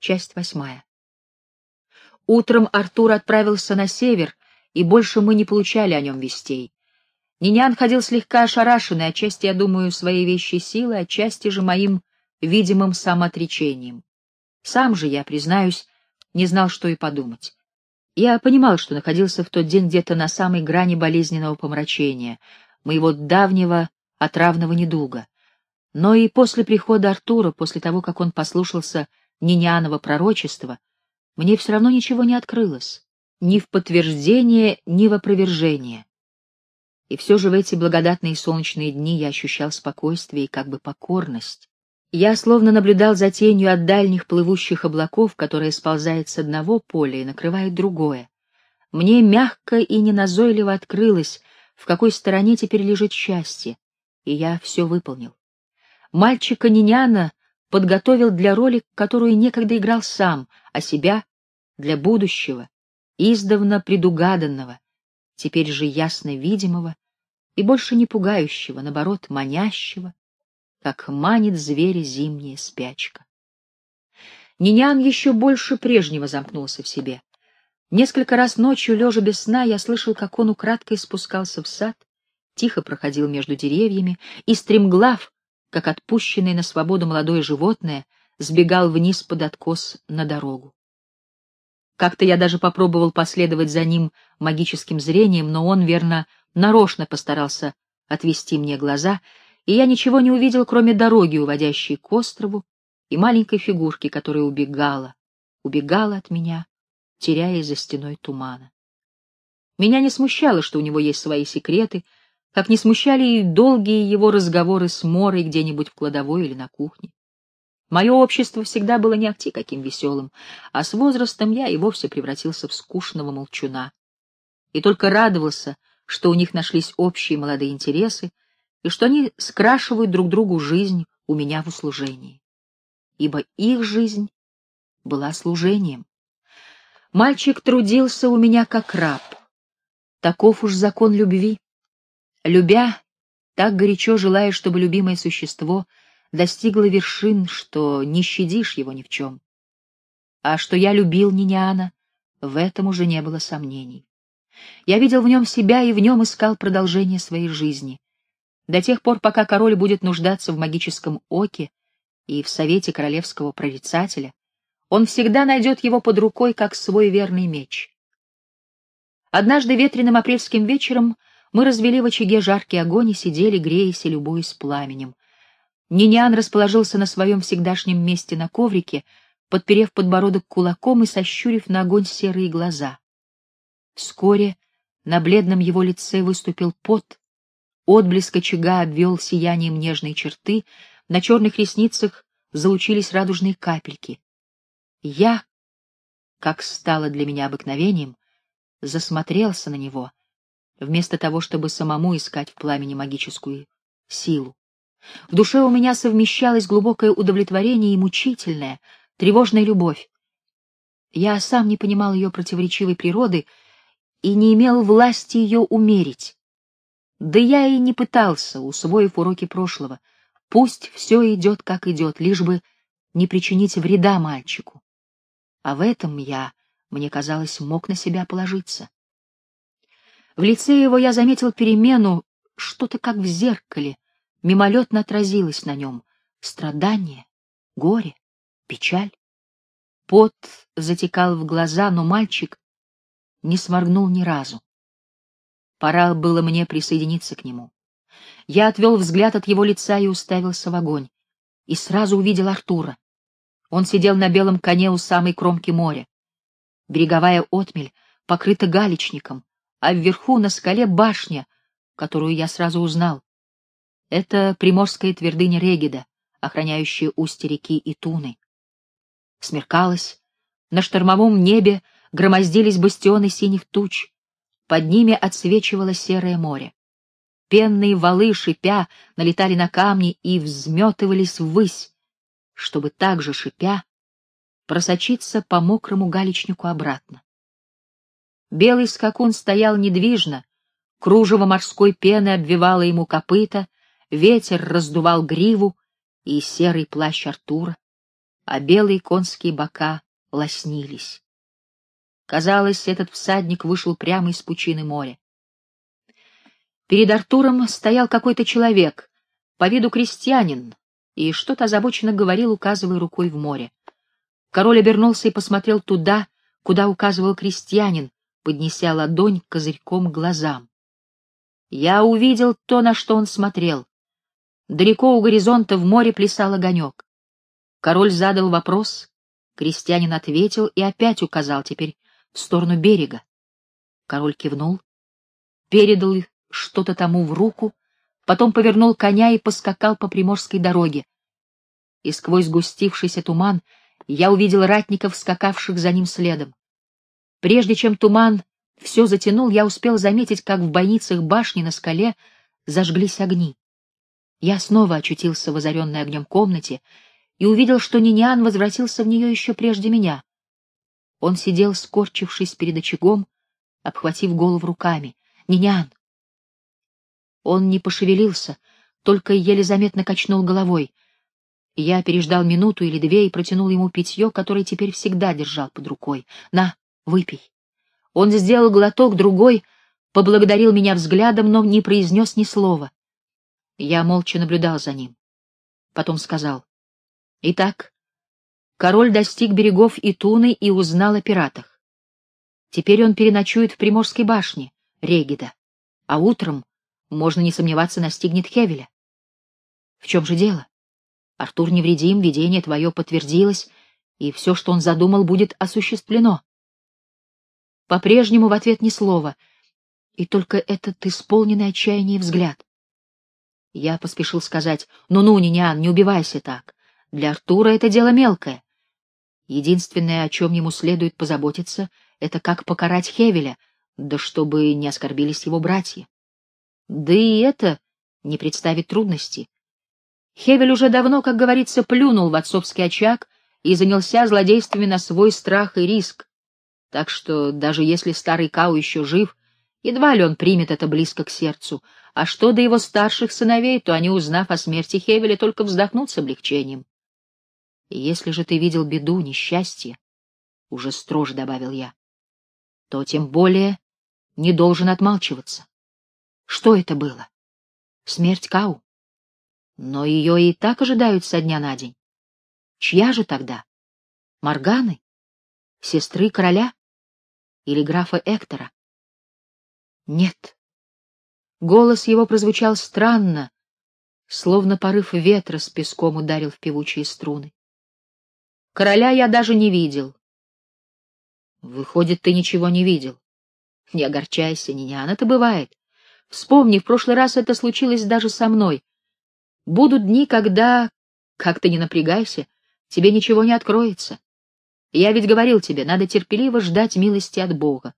Часть восьмая. Утром Артур отправился на север, и больше мы не получали о нем вестей. Нинян ходил слегка ошарашенный, отчасти, я думаю, своей вещей силы, отчасти же моим видимым самоотречением. Сам же, я признаюсь, не знал, что и подумать. Я понимал, что находился в тот день где-то на самой грани болезненного помрачения, моего давнего отравного недуга. Но и после прихода Артура, после того, как он послушался Нинянова пророчества, мне все равно ничего не открылось, ни в подтверждение, ни в опровержение. И все же в эти благодатные солнечные дни я ощущал спокойствие и как бы покорность. Я словно наблюдал за тенью от дальних плывущих облаков, которая сползает с одного поля и накрывает другое. Мне мягко и неназойливо открылось, в какой стороне теперь лежит счастье, и я все выполнил. Мальчика Ниняна подготовил для роли, которую некогда играл сам, а себя — для будущего, издавна предугаданного, теперь же ясно видимого и больше не пугающего, наоборот, манящего, как манит зверя зимняя спячка. Нинян еще больше прежнего замкнулся в себе. Несколько раз ночью, лежа без сна, я слышал, как он украдкой спускался в сад, тихо проходил между деревьями и, стремглав, как отпущенное на свободу молодое животное, сбегал вниз под откос на дорогу. Как-то я даже попробовал последовать за ним магическим зрением, но он, верно, нарочно постарался отвести мне глаза, и я ничего не увидел, кроме дороги, уводящей к острову, и маленькой фигурки, которая убегала, убегала от меня, теряясь за стеной тумана. Меня не смущало, что у него есть свои секреты, как не смущали и долгие его разговоры с Морой где-нибудь в кладовой или на кухне. Мое общество всегда было не ахти каким веселым, а с возрастом я и вовсе превратился в скучного молчуна. И только радовался, что у них нашлись общие молодые интересы, и что они скрашивают друг другу жизнь у меня в услужении. Ибо их жизнь была служением. Мальчик трудился у меня как раб. Таков уж закон любви. Любя, так горячо желая, чтобы любимое существо достигло вершин, что не щадишь его ни в чем. А что я любил Ниняна, в этом уже не было сомнений. Я видел в нем себя и в нем искал продолжение своей жизни. До тех пор, пока король будет нуждаться в магическом оке и в совете королевского прорицателя, он всегда найдет его под рукой, как свой верный меч. Однажды ветреным апрельским вечером мы развели в очаге жаркий огонь и сидели, греясь и любуясь пламенем. Нинян расположился на своем всегдашнем месте на коврике, подперев подбородок кулаком и сощурив на огонь серые глаза. Вскоре на бледном его лице выступил пот, отблеск очага обвел сиянием нежные черты, на черных ресницах заучились радужные капельки. Я, как стало для меня обыкновением, засмотрелся на него, вместо того, чтобы самому искать в пламени магическую силу. В душе у меня совмещалось глубокое удовлетворение и мучительная, тревожная любовь. Я сам не понимал ее противоречивой природы и не имел власти ее умерить. Да я и не пытался, усвоив уроки прошлого. Пусть все идет, как идет, лишь бы не причинить вреда мальчику. А в этом я, мне казалось, мог на себя положиться. В лице его я заметил перемену, что-то как в зеркале, мимолетно отразилось на нем. Страдание, горе, печаль. Пот затекал в глаза, но мальчик не сморгнул ни разу. Пора было мне присоединиться к нему. Я отвел взгляд от его лица и уставился в огонь. И сразу увидел Артура. Он сидел на белом коне у самой кромки моря. Береговая отмель покрыта галечником, а вверху на скале башня, которую я сразу узнал. Это приморская твердыня Регида, охраняющая устье реки Итуны. Смеркалось, на штормовом небе громоздились бастионы синих туч, под ними отсвечивало серое море. Пенные валы, шипя, налетали на камни и взметывались ввысь, чтобы также шипя просочиться по мокрому галечнику обратно. Белый скакун стоял недвижно, кружево морской пены обвивало ему копыта, ветер раздувал гриву и серый плащ Артура. а белые конские бока лоснились. Казалось, этот всадник вышел прямо из пучины моря. Перед Артуром стоял какой-то человек, по виду крестьянин, и что-то озабоченно говорил, указывая рукой в море. Король обернулся и посмотрел туда, куда указывал крестьянин, поднеся ладонь козырьком к глазам. Я увидел то, на что он смотрел. Далеко у горизонта в море плясал огонек. Король задал вопрос, крестьянин ответил и опять указал теперь в сторону берега. Король кивнул, передал что-то тому в руку, потом повернул коня и поскакал по приморской дороге. И сквозь сгустившийся туман я увидел ратников, скакавших за ним следом. Прежде чем туман все затянул, я успел заметить, как в бойницах башни на скале зажглись огни. Я снова очутился в озаренной огнем комнате и увидел, что Ниниан возвратился в нее еще прежде меня. Он сидел, скорчившись перед очагом, обхватив голову руками. «Ниниан!» Он не пошевелился, только еле заметно качнул головой. Я переждал минуту или две и протянул ему питье, которое теперь всегда держал под рукой. «На, выпей». Он сделал глоток, другой, поблагодарил меня взглядом, но не произнес ни слова. Я молча наблюдал за ним. Потом сказал. Итак, король достиг берегов Итуны и узнал о пиратах. Теперь он переночует в Приморской башне, Регида, а утром, можно не сомневаться, настигнет Хевеля. В чем же дело? Артур невредим, видение твое подтвердилось, и все, что он задумал, будет осуществлено. По-прежнему в ответ ни слова, и только этот исполненный отчаяния взгляд. Я поспешил сказать, «Ну-ну, Нинян, не убивайся так. Для Артура это дело мелкое. Единственное, о чем ему следует позаботиться, это как покарать Хевеля, да чтобы не оскорбились его братья. Да и это не представит трудностей. Хевель уже давно, как говорится, плюнул в отцовский очаг и занялся злодействами на свой страх и риск. Так что даже если старый Кау еще жив, едва ли он примет это близко к сердцу, а что до его старших сыновей, то они, узнав о смерти Хевеля, только вздохнут с облегчением. Если же ты видел беду, несчастье, — уже строже добавил я, — то тем более не должен отмалчиваться. Что это было? Смерть Кау. Но ее и так ожидают со дня на день. Чья же тогда? Морганы? Сестры короля? Или графа Эктора? Нет. Голос его прозвучал странно, словно порыв ветра с песком ударил в певучие струны. Короля я даже не видел. Выходит, ты ничего не видел. Не огорчайся, Нинян, это бывает. Вспомни, в прошлый раз это случилось даже со мной. Будут дни, когда, как ты не напрягайся, тебе ничего не откроется. Я ведь говорил тебе, надо терпеливо ждать милости от Бога.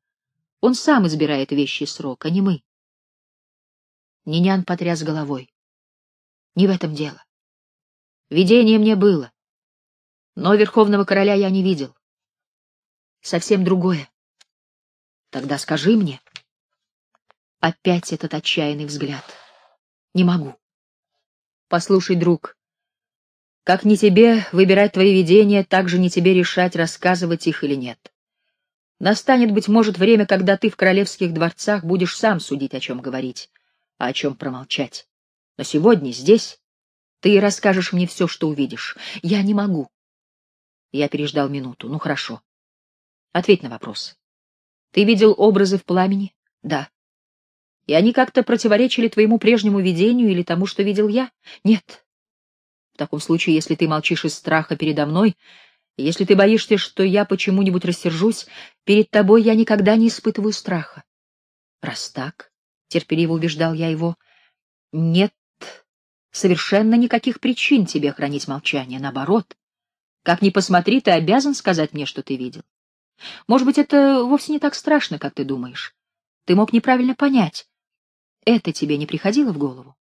Он сам избирает вещи срок, а не мы. Нинян потряс головой. Не в этом дело. Видение мне было. Но Верховного Короля я не видел. Совсем другое. Тогда скажи мне. Опять этот отчаянный взгляд. Не могу. Послушай, друг, как не тебе выбирать твои видения, так же не тебе решать, рассказывать их или нет. Настанет, быть может, время, когда ты в королевских дворцах будешь сам судить, о чем говорить а о чем промолчать. Но сегодня здесь ты расскажешь мне все, что увидишь. Я не могу. Я переждал минуту. Ну, хорошо. Ответь на вопрос. Ты видел образы в пламени? Да. И они как-то противоречили твоему прежнему видению или тому, что видел я? Нет. Таком случае, если ты молчишь из страха передо мной, если ты боишься, что я почему-нибудь рассержусь, перед тобой я никогда не испытываю страха. Раз так, терпеливо убеждал я его. Нет совершенно никаких причин тебе хранить молчание, наоборот. Как ни посмотри, ты обязан сказать мне, что ты видел. Может быть, это вовсе не так страшно, как ты думаешь. Ты мог неправильно понять. Это тебе не приходило в голову?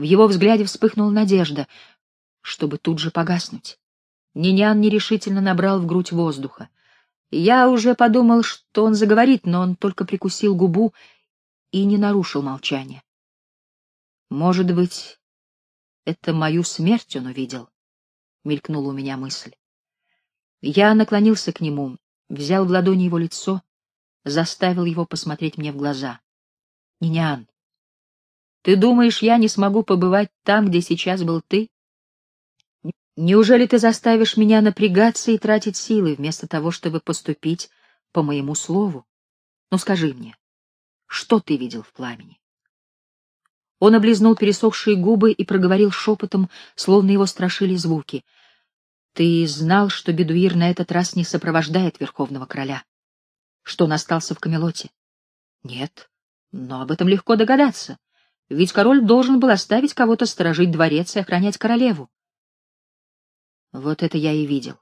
В его взгляде вспыхнула надежда, чтобы тут же погаснуть. Нинян нерешительно набрал в грудь воздуха. Я уже подумал, что он заговорит, но он только прикусил губу и не нарушил молчание. Может быть, это мою смерть он увидел. — мелькнула у меня мысль. Я наклонился к нему, взял в ладони его лицо, заставил его посмотреть мне в глаза. — Нинян, ты думаешь, я не смогу побывать там, где сейчас был ты? Неужели ты заставишь меня напрягаться и тратить силы, вместо того, чтобы поступить по моему слову? Ну скажи мне, что ты видел в пламени? Он облизнул пересохшие губы и проговорил шепотом, словно его страшили звуки. Ты знал, что Бедуир на этот раз не сопровождает Верховного Короля? Что он остался в Камелоте? Нет, но об этом легко догадаться. Ведь король должен был оставить кого-то сторожить дворец и охранять королеву. Вот это я и видел.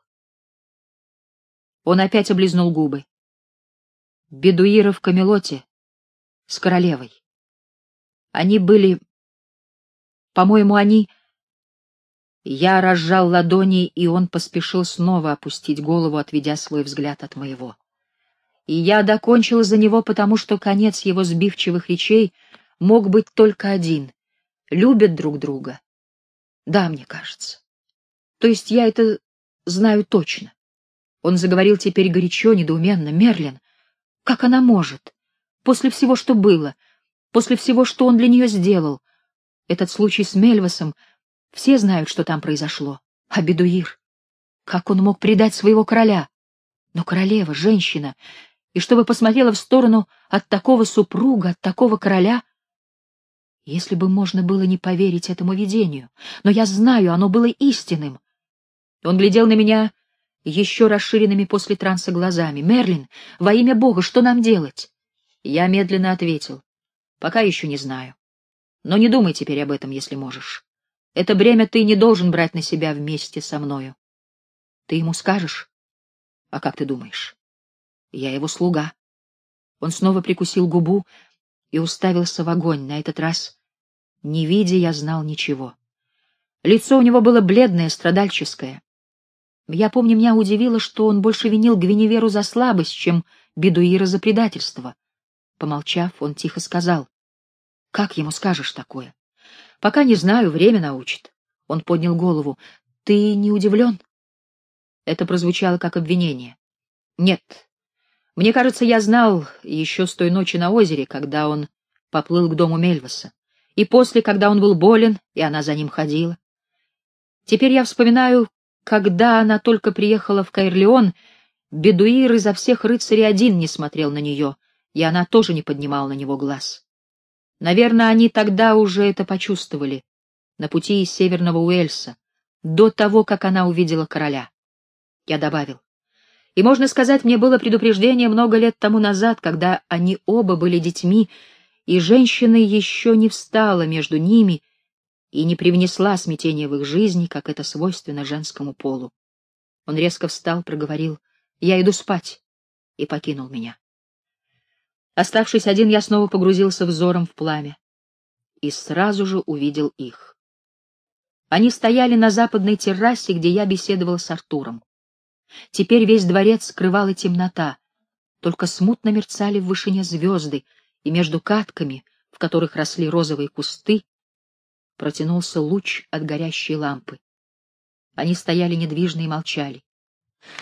Он опять облизнул губы. Бедуира в Камелоте с королевой. Они были... По-моему, они... Я разжал ладони, и он поспешил снова опустить голову, отведя свой взгляд от моего. И я докончил за него, потому что конец его сбивчивых речей — мог быть только один. Любят друг друга. Да, мне кажется. То есть я это знаю точно. Он заговорил теперь горячо, недоуменно. Мерлин, как она может? После всего, что было, после всего, что он для нее сделал. Этот случай с Мельвасом, все знают, что там произошло. А Бедуир, как он мог предать своего короля? Но королева, женщина, и чтобы посмотрела в сторону от такого супруга, от такого короля, если бы можно было не поверить этому видению, но я знаю, оно было истинным. Он глядел на меня еще расширенными после транса глазами. «Мерлин, во имя Бога, что нам делать?» Я медленно ответил. «Пока еще не знаю. Но не думай теперь об этом, если можешь. Это бремя ты не должен брать на себя вместе со мною. Ты ему скажешь? А как ты думаешь? Я его слуга». Он снова прикусил губу и уставился в огонь, на этот раз не видя, я знал ничего. Лицо у него было бледное, страдальческое. Я помню, меня удивило, что он больше винил Гвиневеру за слабость, чем Бедуира за предательство. Помолчав, он тихо сказал, — Как ему скажешь такое? — Пока не знаю, время научит. Он поднял голову. — Ты не удивлен? Это прозвучало как обвинение. — Нет. Мне кажется, я знал еще с той ночи на озере, когда он поплыл к дому Мельваса и после, когда он был болен, и она за ним ходила. Теперь я вспоминаю, когда она только приехала в Кайрлеон, Бедуир изо всех рыцарей один не смотрел на нее, и она тоже не поднимала на него глаз. Наверное, они тогда уже это почувствовали, на пути из Северного Уэльса, до того, как она увидела короля. Я добавил. И, можно сказать, мне было предупреждение много лет тому назад, когда они оба были детьми, и женщина еще не встала между ними и не привнесла смятения в их жизни, как это свойственно женскому полу. Он резко встал, проговорил «Я иду спать» и покинул меня. Оставшись один, я снова погрузился взором в пламя и сразу же увидел их. Они стояли на западной террасе, где я беседовал с Артуром. Теперь весь дворец скрывала темнота, только смутно мерцали в вышине звезды, и между катками, в которых росли розовые кусты, протянулся луч от горящей лампы. Они стояли недвижно и молчали.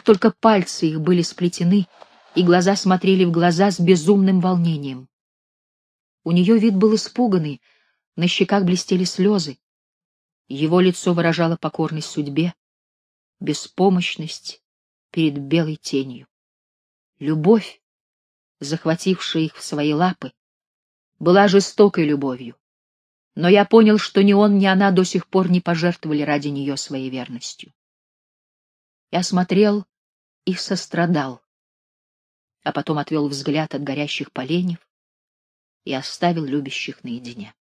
Только пальцы их были сплетены, и глаза смотрели в глаза с безумным волнением. У нее вид был испуганный, на щеках блестели слезы. Его лицо выражало покорность судьбе, беспомощность перед белой тенью. Любовь, захватившая их в свои лапы, была жестокой любовью. Но я понял, что ни он, ни она до сих пор не пожертвовали ради нее своей верностью. Я смотрел и сострадал, а потом отвел взгляд от горящих поленьев и оставил любящих наедине.